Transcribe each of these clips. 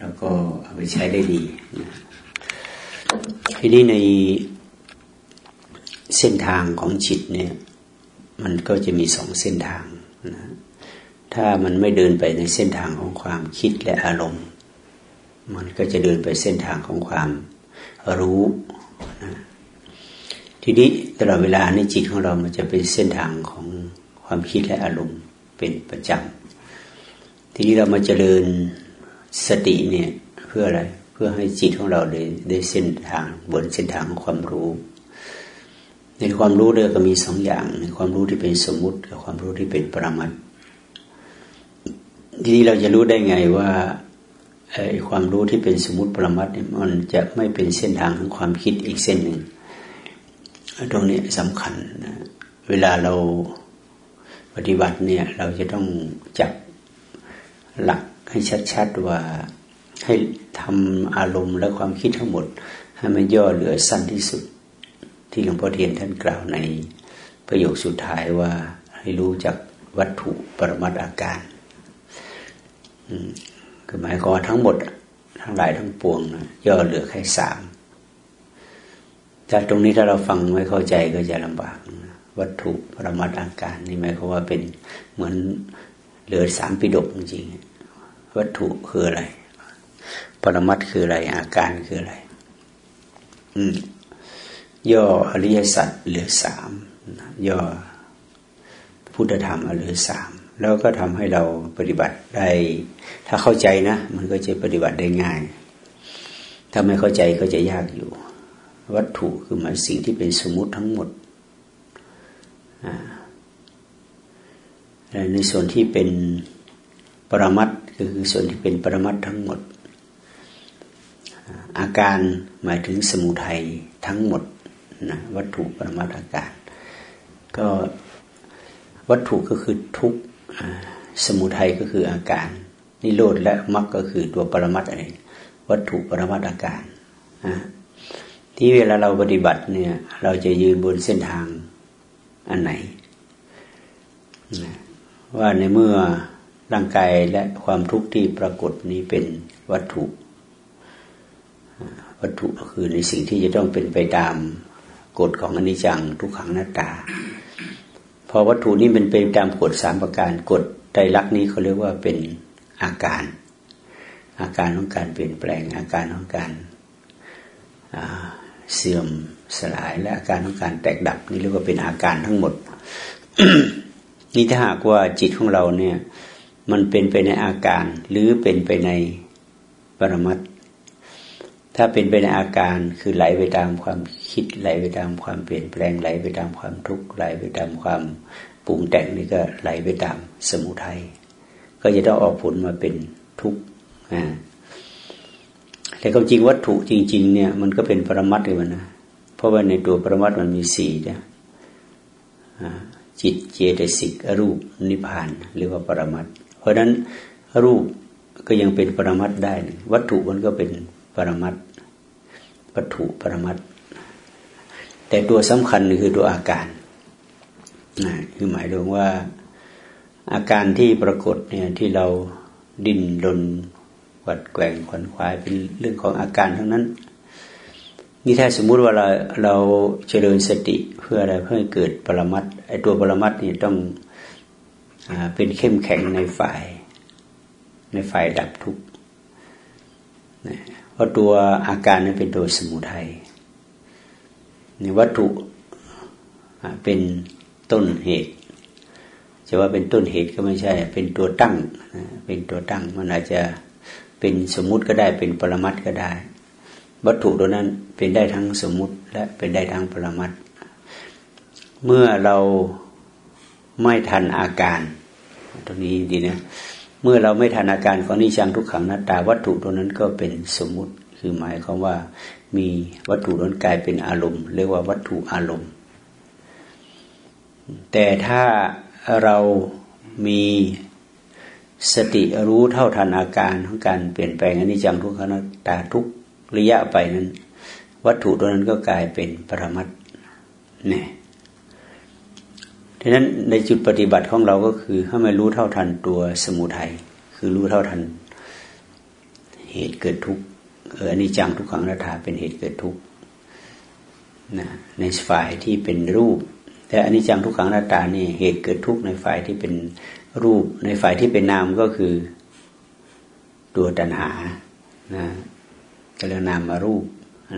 แล้วก็เอาไปใช้ได้ดีนะทีนี้ในเส้นทางของจิตเนี่ย มันก็จะมีสองเส้นทางนะถ้ามันไม่เดินไปในเส้นทางของความคิดและอารมณ์ มันก็จะเดินไปเส้นทางของความรู้นะทีนี้ตลอดเวลาในจิตของเรามันจะเป็นเส้นทางของความคิดและอารมณ์เป็นประจำทีนี้เรามาเจริญ สติเนี่ยเพื่ออะไร เพื่อให้จิตของเราได้ได้เส้นทางบนเส้นทางของความรู้ ในความรู้เดียก็มีสองอย่างในความรู้ที่เป็นสมมุติกับความรู้ที่เป็นปรมัตทีนี้เราจะรู้ได้ไงว่าไอ้ความรู้ที่เป็นสมมติปรมัตเนี่ยมันจะไม่เป็นเส้นทางของความคิดอีกเส้นหนึ่งตรงนี้สำคัญนะเวลาเราปฏิบัติเนี่ย เราจะต้องจับหลัก ให้ชัดๆว่าให้ทำอารมณ์และความคิดทั้งหมด ให้มันย่อเหลือสั้นที่สุด ที่หลวงพ่อเทียนท่านกล่าวในประโยคสุดท้ายว่าให้รู้จักวัตถุปรมัตอาการคือหมายความทั้งหมด ทั้งหลายทั้งปวงย่อเหลือแค่สามจากตรงนี้ถ้าเราฟังไม่เข้าใจก็จะลำบากวัตถุปรมัตอาการ นี่หมายความว่าเป็นเหมือนเหลือสามปิดกจริงๆ วัตถุคืออะไร ปรมัตคืออะไร อาการคืออะไร อืม ย่ออริยสัจเหลือสามย่อพุทธธรรมเหลือสามแล้วก็ทำให้เราปฏิบัติได้ ถ้าเข้าใจนะ มันก็จะปฏิบัติได้ง่าย ถ้าไม่เข้าใจก็จะยากอยู่ วัตถุคือหมายสิ่งที่เป็นสมมติทั้งหมดในส่วนที่เป็นปรมัต คือส่วนที่เป็นปรมัตทั้งหมด อาการหมายถึงสมุทัยทั้งหมดนะวัตถุปรมัตอาการ ก็วัตถุก็คือทุกสมุทัยก็คืออาการ นิโรธและมรรคก็คือตัวปรมัตอะไรวัตถุปรมัตอาการที่เวลาเราปฏิบัติเนี่ย เราจะยืนบนเส้นทางอันไหนว่าในเมื่อ ร่างกายและความทุกข์ที่ปรากฏนี้เป็นวัตถุ วัตถุก็คือในสิ่งที่จะต้องเป็นไปตามกฎของอนิจจังทุกขังหน้าตา พอวัตถุนี้เป็นไปตามกฎสามประการกฎไตรลักษณ์นี้เขาเรียกว่าเป็นอาการ อาการของการเปลี่ยนแปลง อาการของการเสื่อมสลายและอาการของการแตกดับ นี่เรียกว่าเป็นอาการทั้งหมดนี่ถ้าหากว่าจิตของเราเนี่ย มันเป็นไปในอาการ หรือเป็นไปในปรมัตถ้าเป็นไปในอาการคือไหลไปตามความคิดไหลไปตามความเปลี่ยนแปลงไหลไปตามความทุกข์ไหลไปตามความปรุงแต่งนี่ก็ไหลไปตามสมุทัยก็จะต้องออกผลมาเป็นทุกข์อ่าแต่ความจริงวัตถุจริง ๆ เนี่ยมันก็เป็นปรมัตถ์เลยมันนะเพราะว่าในตัวปรมัตถ์มันมีสี่นี่ยจิตเจตสิกรูปนิพพาน หรือว่าปรมัตเพ ราะฉะนั้นรูปก็ยังเป็นปรมัตได้ วัตถุมันก็เป็นปรมัตวัตถุปรมัตแต่ตัวสำคัญคือตัวอาการนะคือหมายถึงว่าอาการที่ปรากฏเนี่ยที่เราดิ้นรนวัดแกว่งขวนควายเป็นเรื่องของอาการทั้งนั้น นี่ถ้าสมมุติว่าเราเราเจริญสติเพื่ออะไรเพื่อให้เกิดปรมัตไอตัวปรมัตนี่ต้อง เป็นเข้มแข็งในฝ่าย ในฝ่ายดับทุกข์เพราะตัวอาการนั้นเป็นตัวสมุทัยในวัตถุเป็นต้นเหตุจะว่าเป็นต้นเหตุก็ไม่ใช่ เป็นตัวตั้งเป็นตัวตั้ง มันอาจจะเป็นสมมุติก็ได้เป็นปรมัตก็ได้ วัตถุตัวนั้นเป็นได้ทั้งสมมุติและเป็นได้ทั้งปรมัตเมื่อเราไม่ทันอาการ ตรงนี้ดีนะเมื่อเราไม่ทันอาการของนิจังทุกขังนัตตา วัตถุตัวนั้นก็เป็นสมมุติคือหมายความว่ามีวัตถุนั้นกลายเป็นอารมณ์ เรียกว่าวัตถุอารมณ์ แต่ถ้าเรามีสติรู้เท่าทันอาการของการเปลี่ยนแปลงอนิจจังทุกขังนัตตาทุกระยะไปนั้น วัตถุตัวนั้นก็กลายเป็นปรมัตเนี่ย ดังนั้นในจุดปฏิบัติของเราก็คือให้มารู้เท่าทันตัวสมุทัยคือรู้เท่าทันเหเหตุเกิดทุกข์เอออันนี้จังทุกขังนาถาเป็นเหตุเกิดทุกข์นะในฝ่ายที่เป็นรูป แต่อันนี้จังทุกขังนาตานี่เหตุเกิดทุกข์ในฝ่ายที่เป็นรูป ในฝ่ายที่เป็นนามก็คือตัวตัณหานะก็เรียกนามมารูป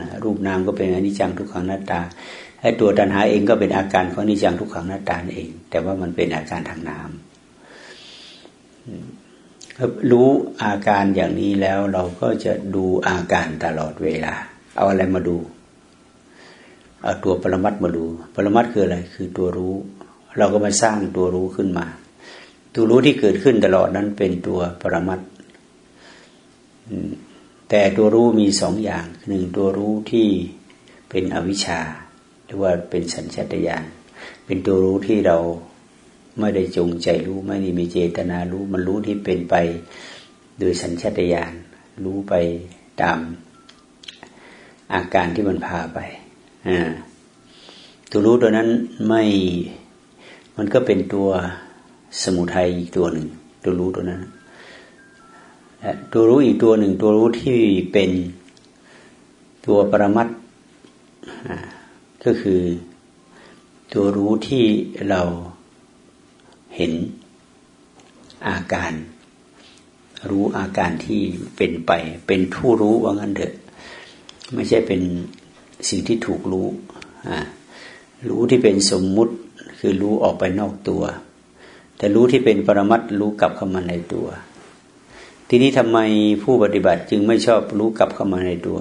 นะรูปนามก็เป็นอนิจจังทุกขังนาตา ไอ้ตัวตัณหาเองก็เป็นอาการของนิจจังทุกขังหน้าตาเอง แต่ว่ามันเป็นอาการทางนามรู้อาการอย่างนี้แล้วเราก็จะดูอาการตลอดเวลา เอาอะไรมาดู เอาตัวปรมัตมาดู ปรมัตคืออะไร คือตัวรู้ เราก็มาสร้างตัวรู้ขึ้นมา ตัวรู้ที่เกิดขึ้นตลอดนั้นเป็นตัวปรมัตแต่ตัวรู้มีสองอย่างหนึ่งตัวรู้ที่เป็นอวิชชา หรือว่าเป็นสัญชาตญาณเป็นตัวรู้ที่เราไม่ได้จงใจรู้ไม่ได้มีเจตนารู้มันรู้ที่เป็นไปโดยสัญชาตญาณรู้ไปตามอาการที่มันพาไปตัวรู้ตัวนั้นไม่มันก็เป็นตัวสมุทัยอีกตัวหนึ่ง ตัวรู้ตัวนั้นตัวรู้อีกตัวหนึ่ง ตัวรู้ที่เป็นตัวปรมัต ก็คือ ตัวรู้ที่เราเห็นอาการ รู้อาการที่เป็นไป เป็นผู้รู้ว่างั้นเถอะ ไม่ใช่เป็นสิ่งที่ถูกรู้รู้ที่เป็นสมมุติคือรู้ออกไปนอกตัว แต่รู้ที่เป็นปรมัตรู้กลับเข้ามาในตัว ทีนี้ทำไมผู้ปฏิบัติจึงไม่ชอบรู้กลับเข้ามาในตัว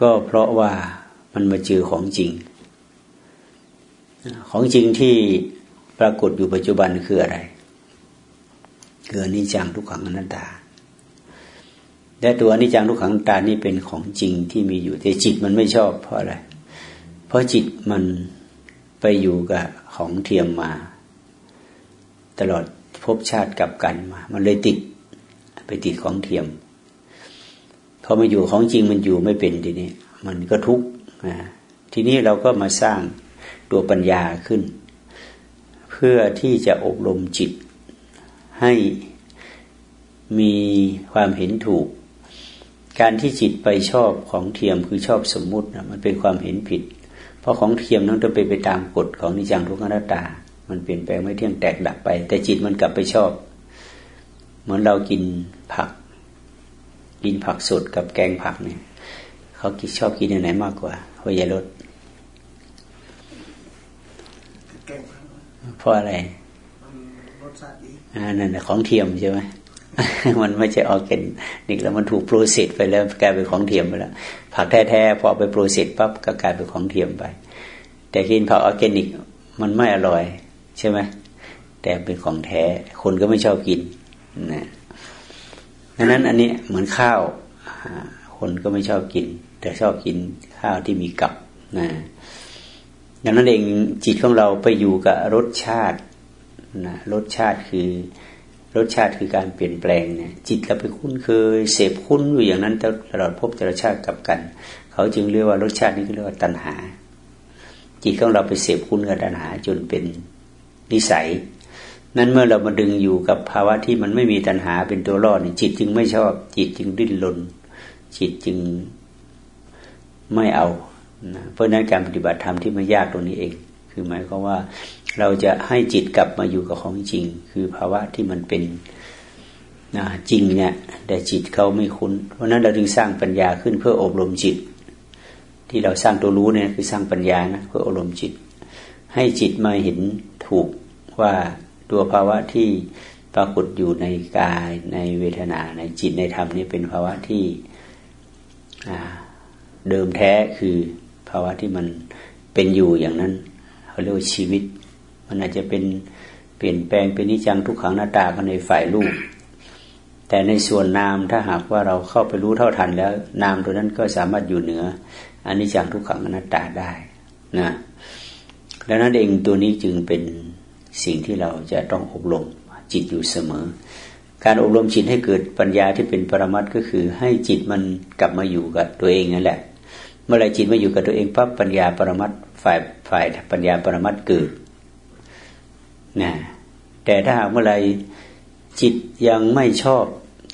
ก็เพราะว่า มันมาเจอของจริง ของจริงที่ปรากฏอยู่ปัจจุบันคืออะไรคืออนิจจังทุกขังอนัตตาและตัวอนิจจังทุกขังอนัตตานี่เป็นของจริงที่มีอยู่แต่จิตมันไม่ชอบเพราะอะไร เพราะจิตมันไปอยู่กับของเทียมมา ตลอดภพชาติกับกันมา มันเลยติดไปติดของเทียมพอมาอยู่ของจริงมันอยู่ไม่เป็นทีนี้ มันก็ทุกข์ ทีนี้เราก็มาสร้างตัวปัญญาขึ้น เพื่อที่จะอบรมจิต ให้มีความเห็นถูก การที่จิตไปชอบของเทียมคือชอบสมมุตินะมันเป็นความเห็นผิด เพราะของเทียมนั้นต้องไปไปตามกฎของนิจังทุกขังนัตตา มันเปลี่ยนแปลงไม่เที่ยงแตกดับไป แต่จิตมันกลับไปชอบ เหมือนเรากินผัก กินผักสดกับแกงผักเนี่ย เขาคิดชอบกินอันไหนมากกว่าหัวยารสเพราะอะไรอ่านั่นของเทียมใช่ไหมมันไม่ใช่ออร์แกนิกแล้วมันถูก process ไปแล้วกลายเป็นของเทียมไปแล้วผักแท้ๆพอไป process ปั๊บก็กลายเป็นของเทียมไป แต่กินผักออร์แกนิก มันไม่อร่อย ใช่ไหมแต่เป็นของแท้ คนก็ไม่ชอบกินนะดังนั้นอันนี้เหมือนข้าวคนก็ไม่ชอบกิน แต่ชอบกินข้าวที่มีกับนะดังนั้นเองจิตของเราไปอยู่กับรสชาตินะรสชาติคือรสชาติคือการเปลี่ยนแปลงเนี่ยจิตเราไปคุ้นเคยเสพคุ้นอยู่อย่างนั้นตลอดพบแต่ละชาติกับกัน เขาจึงเรียกว่ารสชาตินี้เรียกว่าตัณหา จิตของเราไปเสพคุ้นกับตัณหาจนเป็นนิสัย นั้นเมื่อเรามาดึงอยู่กับภาวะที่มันไม่มีตัณหาเป็นตัวรอดจิตจึงไม่ชอบ จิตจึงดิ้นรนจิตจึง ไม่เอานะเพราะนั้นการปฏิบัติธรรมที่มันยากตรงนี้เอง คือหมายความว่าเราจะให้จิตกลับมาอยู่กับของจริง คือภาวะที่มันเป็นนะจริงเนี่ยแต่จิตเขาไม่คุ้น เพราะนั้นเราจึงสร้างปัญญาขึ้นเพื่ออบรมจิต ที่เราสร้างตัวรู้เนี่ยคือสร้างปัญญานะเพื่ออบรมจิต ให้จิตมาเห็นถูกว่าตัวภาวะที่ปรากฏอยู่ในกายในเวทนาในจิตในธรรมนี่เป็นภาวะที่ เดิมแท้คือภาวะที่มันเป็นอยู่อย่างนั้นเขาเรียกว่าชีวิต มันอาจจะเป็นเปลี่ยนแปลงเป็นนิจังทุกขังหน้าตากันในฝ่ายรูปแต่ในส่วนนามถ้าหากว่าเราเข้าไปรู้เท่าทันแล้ว นามตัวนั้นก็สามารถอยู่เหนืออันนี้จังทุกขังหน้าตาได้นะดังนั้นเองตัวนี้จึงเป็นสิ่งที่เราจะต้องอบรมจิตอยู่เสมอ การอบรมจิตให้เกิดปัญญาที่เป็นปรมัตก็คือให้จิตมันกลับมาอยู่กับตัวเองนั่นแหละ เมื่อไรจิตมาอยู่กับตัวเองปั๊บปัญญาปรมัตฝ่ายฝ่ายปัญญาปรมัตเกิดนะแต่ถ้าหากเมื่อไรจิตยังไม่ชอบ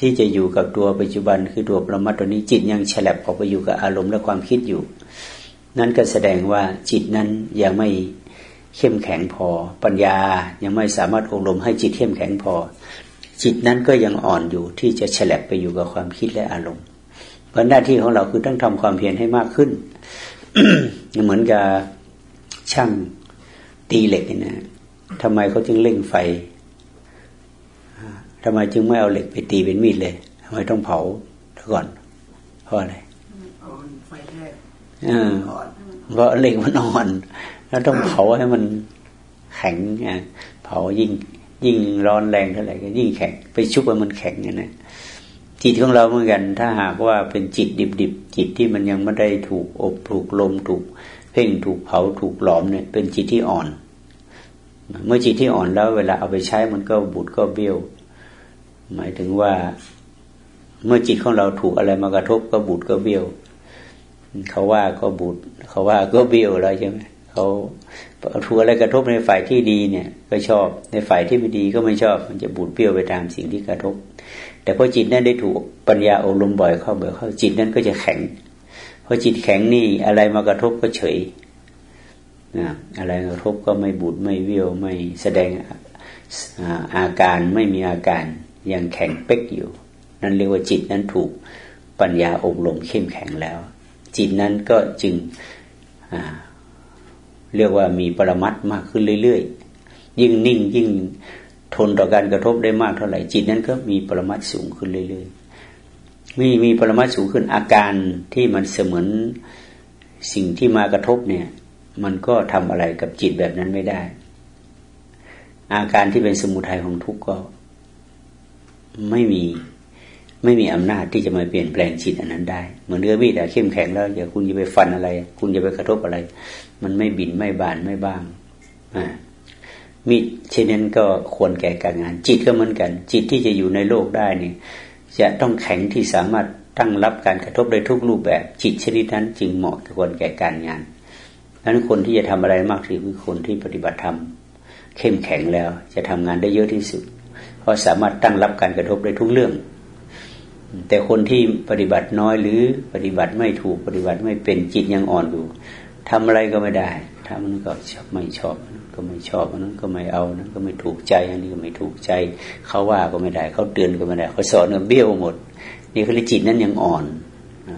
ที่จะอยู่กับตัวปัจจุบันคือตัวประมัดตัวนี้จิตยังฉลับออกไปอยู่กับอารมณ์และความคิดอยู่ นั่นก็แสดงว่าจิตนั้นยังไม่เข้มแข็งพอ ปัญญายังไม่สามารถอบรมให้จิตเข้มแข็งพอ จิตนั้นก็ยังอ่อนอยู่ที่จะฉลับไปอยู่กับความคิดและอารมณ์ เพราะหน้าที่ของเราคือต้องทำความเพียรให้มากขึ้น เหมือนกับช่างตีเหล็กนะทำไมเขาจึงเล่งไฟทำไมจึงไม่เอาเหล็กไปตีเป็นมีดเลยทำไมต้องเผาก่อน เพราะอะไรเอาไฟแทกเพราะเหล็กมันอ่อน แล้วต้องเผาให้มันแข็งเผายิ่งยิ่งร้อนแรงเท่าไหร่ก็ยิ่งแข็ง ไปชุบให้มันแข็งอย่างนี้ จิตของเราเหมือนกัน ถ้าหากว่าเป็นจิตดิบๆจิตที่มันยังไม่ได้ถูกอบถูกลมถูกเพ่งถูกเผาถูกหลอมเนี่ย เป็นจิตที่อ่อน เมื่อจิตที่อ่อนแล้ว เวลาเอาไปใช้มันก็บุดก็เบี้ยว หมายถึงว่า เมื่อจิตของเราถูกอะไรมากระทบก็บูดก็เบี้ยวเขาว่าก็บูดเขาว่าก็เบี้ยวแล้วใช่ไหม เขาถูกอะไรกระทบในฝ่ายที่ดีเนี่ย ก็ชอบในฝ่ายที่ไม่ดีก็ไม่ชอบ มันจะบูดเบี้ยวไปตามสิ่งที่กระทบ แต่พอจิตนั้นได้ถูกปัญญาอบรมบ่อยเข้าบ่อยเข้าจิตนั้นก็จะแข็งพอจิตแข็งนี่อะไรมากระทบก็เฉยนะอะไรกระทบก็ไม่บูดไม่เบี้ยวไม่แสดงอาการไม่มีอาการยังแข็งเป๊กอยู่ นั่นเรียกว่าจิตนั้นถูกปัญญาอบรมเข้มแข็งแล้ว จิตนั้นก็จึง เรียกว่ามีปรมัตมากขึ้นเรื่อยๆ ยิ่งนิ่งยิ่งทนต่อการกระทบได้มากเท่าไหร่จิตนั้นก็มีปรมัตสูงขึ้นเรื่อยๆมีมีปรมัตสูงขึ้นอาการที่มันเสมือนสิ่งที่มากระทบเนี่ย มันก็ทำอะไรกับจิตแบบนั้นไม่ได้ อาการที่เป็นสมุทัยของทุกข์ก็ไม่มี ไม่มีอำนาจที่จะมาเปลี่ยนแปลงจิตอันนั้นได้ เหมือนเนื้อมีดอะเข้มแข็งแล้วอย่าคุณจะไปฟันอะไร คุณจะไปกระทบอะไร มันไม่บินไม่บานไม่บ้างอ่ามีดเช่นนั้นก็ควรแก่การงาน จิตก็เหมือนกัน จิตที่จะอยู่ในโลกได้นี่จะต้องแข็งที่สามารถตั้งรับการกระทบได้ทุกรูปแบบ จิตชนิดนั้น จึงเหมาะควรแก่การงานดังนั้นคนที่จะทำอะไรมากที่สุดคือคนที่ปฏิบัติธรรมเข้มแข็งแล้วจะทำงานได้เยอะที่สุด เพราะสามารถตั้งรับการกระทบได้ทุกเรื่อง แต่คนที่ปฏิบัติน้อยหรือปฏิบัติไม่ถูกปฏิบัติไม่เป็นจิตยังอ่อนอยู่ทำอะไรก็ไม่ได้ทำมันก็ไม่ชอบก็ไม่ชอบนั้นก็ไม่เอานั้นก็ไม่ถูกใจอันนี้ก็ไม่ถูกใจ เขาว่าก็ไม่ได้ เขาเตือนก็ไม่ได้ เขาสอนก็เบี้ยวหมด นี่คือจิตนั้นยังอ่อน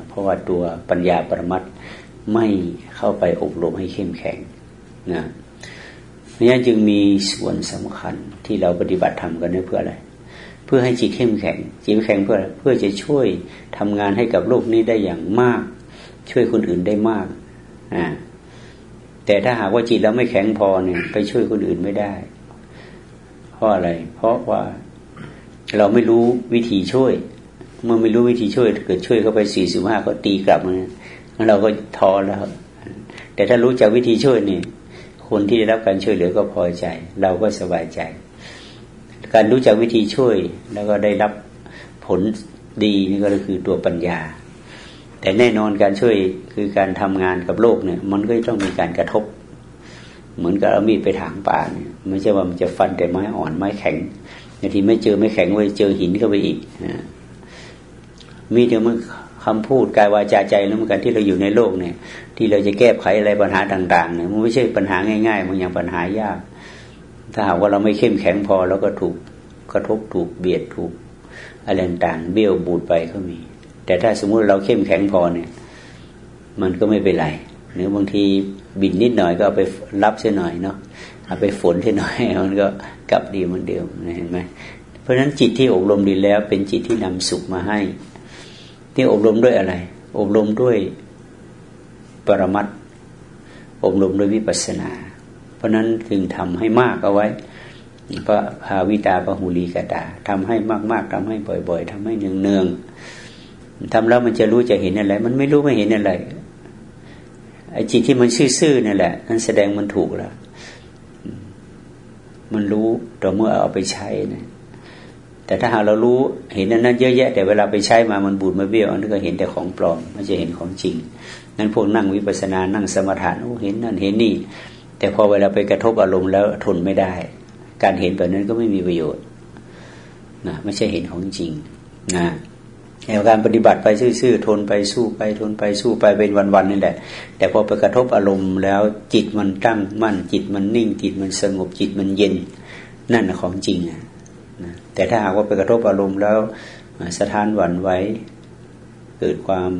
เพราะว่าตัวปัญญาปรมัตไม่เข้าไปอบรมให้เข้มแข็งนะนั้นจึงมีส่วนสำคัญที่เราปฏิบัติทำกันเพื่ออะไร เพื่อให้จิตเข้มแข็ง จิตแข็งเพื่อเพื่อจะช่วยทำงานให้กับโลกนี้ได้อย่างมาก ช่วยคนอื่นได้มากอ่าแต่ถ้าหากว่าจิตเราไม่แข็งพอเนี่ย ไปช่วยคนอื่นไม่ได้ เพราะอะไร เพราะว่าเราไม่รู้วิธีช่วย เมื่อไม่รู้วิธีช่วย เกิดช่วยเข้าไปสี่สิบห้าก็ตีกลับมาเราก็ท้อแล้ว แต่ถ้ารู้จักวิธีช่วยนี่คนที่ได้รับการช่วยเหลือก็พอใจ เราก็สบายใจ การรู้จักวิธีช่วย แล้วก็ได้รับผลดีนี่ก็คือตัวปัญญา แต่แน่นอนการช่วยคือการทำงานกับโลกเนี่ย มันก็ต้องมีการกระทบ เหมือนกับเอามีดไปถางป่าเนี่ยไม่ใช่ว่ามันจะฟันแต่ไม้อ่อนไม้แข็งบางทีไม่เจอไม่แข็งไว้เจอหินเข้าไปอีกมีดเดียวมันคำพูดกายวาจาใจแล้วเหมือนกันที่เราอยู่ในโลกเนี่ย ที่เราจะแก้ไขอะไรปัญหาต่างๆเนี่ยมันไม่ใช่ปัญหาง่ายๆมันยังปัญหายาก ถ้าหากว่าเราไม่เข้มแข็งพอเราก็ถูกกระทบถูกเบียดถูกอะไรต่างเบี้ยวบูดไปก็มี แต่ถ้าสมมุติเราเข้มแข็งพอเนี่ย มันก็ไม่เป็นไรหรือบางทีบินนิดหน่อยก็เอาไปรับเสียหน่อยเนาะเอาไปฝนเสียหน่อยมันก็กลับดีเหมือนเดิมเห็นไหมเพราะฉะนั้นจิตที่อบรมดีแล้ว เป็นจิตที่นำสุขมาให้นี่อบรมด้วยอะไร อบรมด้วยปรมัตอบรมด้วยวิปัสสนา ราะนั้นจึงทำให้มากเอาไว้พระภาวิตาพระหูลีกตาทำให้มากๆทำให้บ่อย ๆทำให้เนืองๆทำแล้วมันจะรู้จะเห็นอะไร มันไม่รู้ไม่เห็นอะไรไอ้จิตที่มันซื่อๆนี่แหละนั่นแสดงมันถูกแล้วมันรู้ต่อเมื่อเอาไปใช้นะแต่ถ้าหากเรารู้เห็นนั้นนั้นเยอะแยะ แต่เวลาไปใช้มามันบูดมาเบี้ยวอันนี้นก็เห็นแต่ของปลอมไม่จะเห็นของจริง นั้นพวกนั่งวิปัสสนานั่งสมาธิโอ้เห็นนั่นเห็นนี่ แต่พอเวลาไปกระทบอารมณ์แล้วทนไม่ได้ การเห็นแบบนั้นก็ไม่มีประโยชน์นะไม่ใช่เห็นของจริงนะแนวการปฏิบัติไปซื่อๆทนไปสู้ไปทนไปสู้ไปเป็นวันๆนี่แหละ แต่พอไปกระทบอารมณ์แล้วจิตมันตั้งมั่น จิตมันนิ่ง จิตมันสงบจิตมันเย็นนั่นของจริงนะแต่ถ้าหากว่าไปกระทบอารมณ์แล้วสถานหวั่นไหวเกิดความ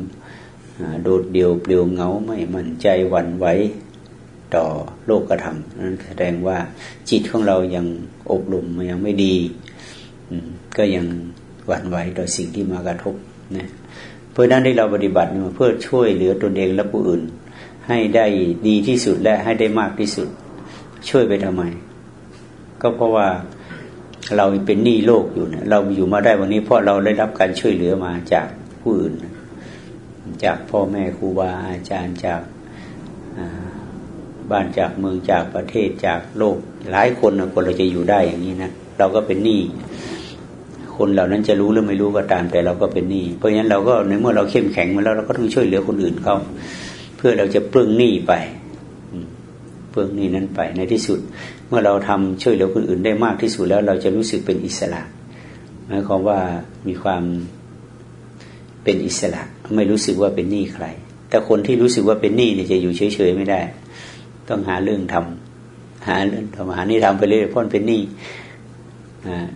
โดดเดี่ยวเปลี่ยวเงาไม่มั่นใจหวั่นไหว ต่อโลกกระทำนั้นแสดงว่าจิตของเรายังอบรมยังไม่ดีก็ยังหวั่นไหวต่อสิ่งที่มากระทบนะเพื่อนั้นที่เราปฏิบัติเพื่อช่วยเหลือตนเองและผู้อื่น ให้ได้ดีที่สุดและให้ได้มากที่สุด ช่วยไปทำไม ก็เพราะว่าเราเป็นหนี้โลกอยู่เนี่ยเราอยู่มาได้วันนี้เพราะเราได้รับการช่วยเหลือมาจากผู้อื่น จากพ่อแม่ครูบาอาจารย์จาก บ้านจากเมืองจากประเทศจากโลก หลายคนนะคนเราจะอยู่ได้อย่างนี้นะเราก็เป็นหนี้คนเหล่านั้นจะรู้หรือไม่รู้ก็ตามแต่เราก็เป็นหนี้เพราะฉะนั้นเราก็ในเมื่อเราเข้มแข็งมาแล้วเราก็ต้องช่วยเหลือคนอื่นเขาเพื่อเราจะเปลื้องหนี้ไปเปลื้องหนี้นั้นไปในที่สุด เมื่อเราทำช่วยเหลือคนอื่นได้มากที่สุดแล้ว เราจะรู้สึกเป็นอิสระหมายความว่ามีความเป็นอิสระ ไม่รู้สึกว่าเป็นหนี้ใคร แต่คนที่รู้สึกว่าเป็นหนี้เนี่ยจะอยู่เฉยๆไม่ได้ ต้องหาเรื่องทำหาเรื่องทำหานี่ทำไปเรื่อยพราะเป็นหนี้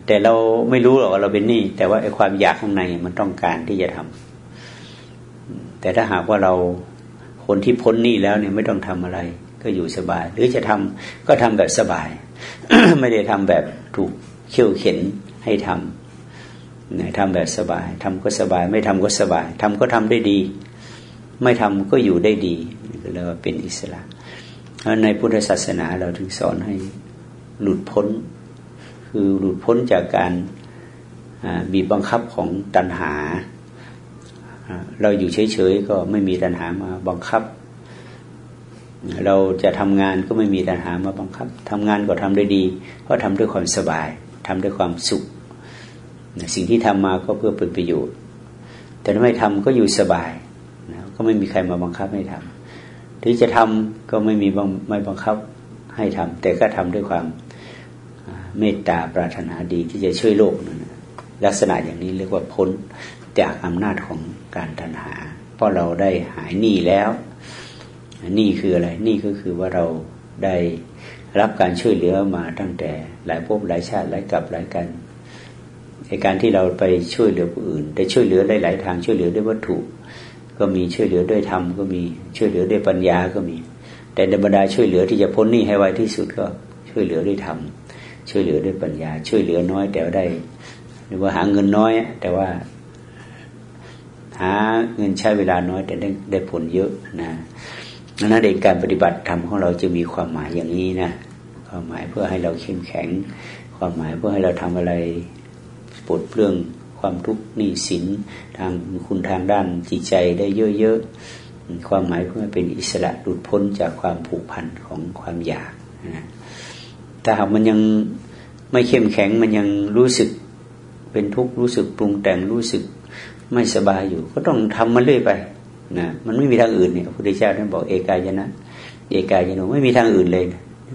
แต่เราไม่รู้หรอกว่าเราเป็นหนี้แต่ว่าไอ้ความอยากข้างในมันต้องการที่จะทำแต่ถ้าหากว่าเราคนที่พ้นหนี้แล้วเนี่ยไม่ต้องทำอะไร ก็อยู่สบาย หรือจะทำก็ทำแบบสบาย ไม่ได้ทำแบบถูกเขี่ยวเข็นให้ทำทำแบบสบายทำก็สบาย ไม่ทำก็สบายทำก็ทำได้ดี ไม่ทำก็อยู่ได้ดีเรียกว่าเป็นอิสระ ในพุทธศาสนาเราถึงสอนให้หลุดพ้น คือหลุดพ้นจากการบีบบังคับของตัณหา เราอยู่เฉยๆก็ไม่มีตัณหามาบังคับ เราจะทำงานก็ไม่มีตัณหามาบังคับทำงานก็ทำได้ดี เพราะทำด้วยความสบายทำด้วยความสุข สิ่งที่ทำมาก็เพื่อเป็นประโยชน์ แต่ถ้าไม่ทำก็อยู่สบาย ก็ไม่มีใครมาบังคับให้ทำ ที่จะทำก็ไม่มีไม่บังคับให้ทำแต่ก็ทำด้วยความเมตตาปรารถนาดีที่จะช่วยโลกนั่นลักษณะอย่างนี้เรียกว่าพ้นจากอำนาจของการตัณหา เพราะเราได้หายหนี้แล้วหนี้คืออะไรหนี้ก็คือว่าเราได้รับการช่วยเหลือมาตั้งแต่หลายภพหลายชาติหลายกับหลายกันในการที่เราไปช่วยเหลือผู้อื่นได้ช่วยเหลือได้หลายทางช่วยเหลือด้วยวัตถุ ก็มีช่วยเหลือด้วยธรรมก็มีช่วยเหลือด้วยปัญญาก็มี แต่ในบรรดาช่วยเหลือที่จะพ้นหนี้ให้ไวที่สุดก็ช่วยเหลือด้วยธรรมช่วยเหลือด้วยปัญญา ช่วยเหลือน้อยแต่ว่าได้ หรือว่าหาเงินน้อย แต่ว่า หาเงินใช้เวลาน้อย แต่ได้ได้ผลเยอะนะนั้นเองการปฏิบัติธรรมของเราจะมีความหมายอย่างนี้นะความหมายเพื่อให้เราเข้มแข็ง ความหมายเพื่อให้เราทำอะไรปลดเปลื้อง ความทุกข์หนี้สินทางคุณทางด้านจิตใจได้เยอะๆความหมายเพื่อเป็นอิสระหลุดพ้นจากความผูกพันของความอยากนะถ้าหากมันยังไม่เข้มแข็งมันยังรู้สึกเป็นทุกข์รู้สึกปรุงแต่งรู้สึกไม่สบายอยู่ ก็ต้องทำมันเรื่อยไปนะมันไม่มีทางอื่นเนี่ยพระพุทธเจ้าท่านบอกเอกายนะ เอกายโนไม่มีทางอื่นเลย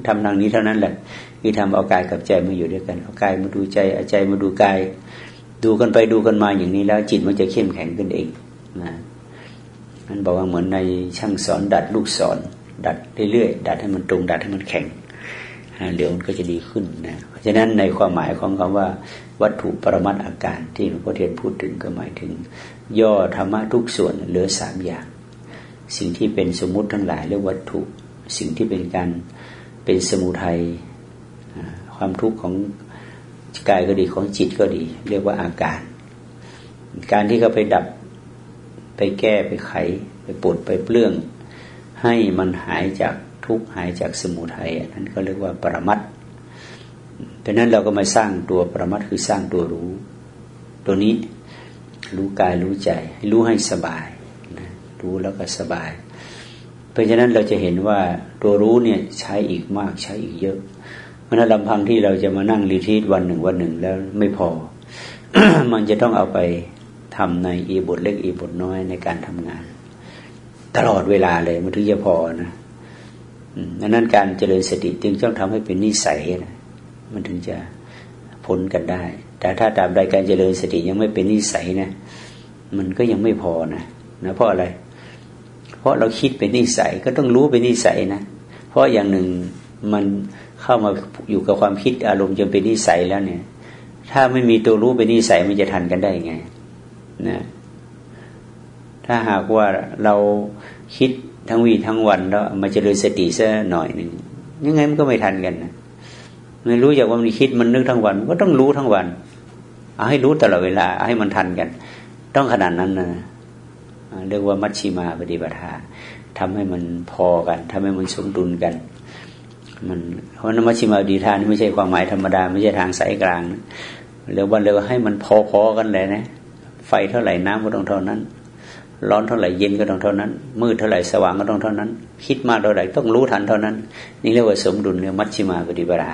ทำทางนี้เท่านั้นแหละคือทำเอากายกับใจมาอยู่ด้วยกันเอากายมาดูใจเอาใจมาดูกาย ดูกันไปดูกันมาอย่างนี้แล้ว จิตมันจะเข้มแข็งขึ้นเองนะมันบอกว่าเหมือนในช่างสอนดัดลูกศรดัดเรื่อยๆดัดให้มันตรงดัดให้มันแข็งเดี๋ยวมันก็จะดีขึ้นนะเพราะฉะนั้นในความหมายของคำว่า วัตถุปรมัตอาการที่หลวงพ่อเทียนพูดถึงก็หมายถึง ย่อธรรมะทุกส่วนเหลือสามอย่าง สิ่งที่เป็นสมมุติทั้งหลายเรียกวัตถุ สิ่งที่เป็นการเป็นสมุทัยความทุกข์ของ กายก็ดีของจิตก็ดี เรียกว่าอาการ การที่เขาไปดับไปแก้ไปไข ไปปลดไปเปลื้อง ให้มันหายจากทุกข์หายจากสมุทัยนั้นก็เรียกว่าปรมัตดังนั้นเราก็มาสร้างตัวปรมัตคือสร้างตัวรู้ ตัวนี้รู้กายรู้ใจ รู้ให้สบายนะรู้แล้วก็สบาย เพราะฉะนั้นเราจะเห็นว่าตัวรู้เนี่ยใช้อีกมากใช้อีกเยอะ เพราะนั้นลำพังที่เราจะมานั่งรีทีตวันหนึ่งวันหนึ่งแล้วไม่พอ มันจะต้องเอาไปทำในอีบทเล็กอีบทน้อยในการทำงาน ตลอดเวลาเลยมันถึงจะพอนะดังนั้นการเจริญสติจึงต้องทำให้เป็นนิสัยนะมันถึงจะพ้นกันได้ แต่ถ้าตามใดการเจริญสติยังไม่เป็นนิสัยนะมันก็ยังไม่พอนะนะเพราะอะไร เพราะเราคิดเป็นนิสัยก็ต้องรู้เป็นนิสัยนะเพราะอย่างหนึ่งมัน เข้ามาอยู่กับความคิดอารมณ์จนเป็นนิสัยแล้วเนี่ย ถ้าไม่มีตัวรู้เป็นนิสัยมันจะทันกันได้ไงนะถ้าหากว่าเราคิดทั้งวีทั้งวันแล้วมาเจริญสติซะหน่อยหนึ่งยังไงมันก็ไม่ทันกันนะไม่รู้อย่างว่ามันคิดมันนึกทั้งวัน ก็ต้องรู้ทั้งวันเอาให้รู้ตลอดเวลาเอาให้มันทันกัน ต้องขนาดนั้นนะเรียกว่ามัชชิมาปฏิปทาทำให้มันพอกันทำให้มันสมดุลกัน มันเพราะนมัชชิมาดีทานไม่ใช่ความหมายธรรมดา ไม่ใช่ทางสายกลางเรียกว่าเร็วให้มันพอๆกันเลยนะ ไฟเท่าไหร่น้ำก็ต้องเท่านั้น ร้อนเท่าไหร่เย็นก็ต้องเท่านั้น มืดเท่าไหร่สว่างก็ต้องเท่านั้น คิดมากเท่าไหร่ต้องรู้ทันเท่านั้น นี่เรียกว่าสมดุลเรียกมัชชิมาปฏิปทา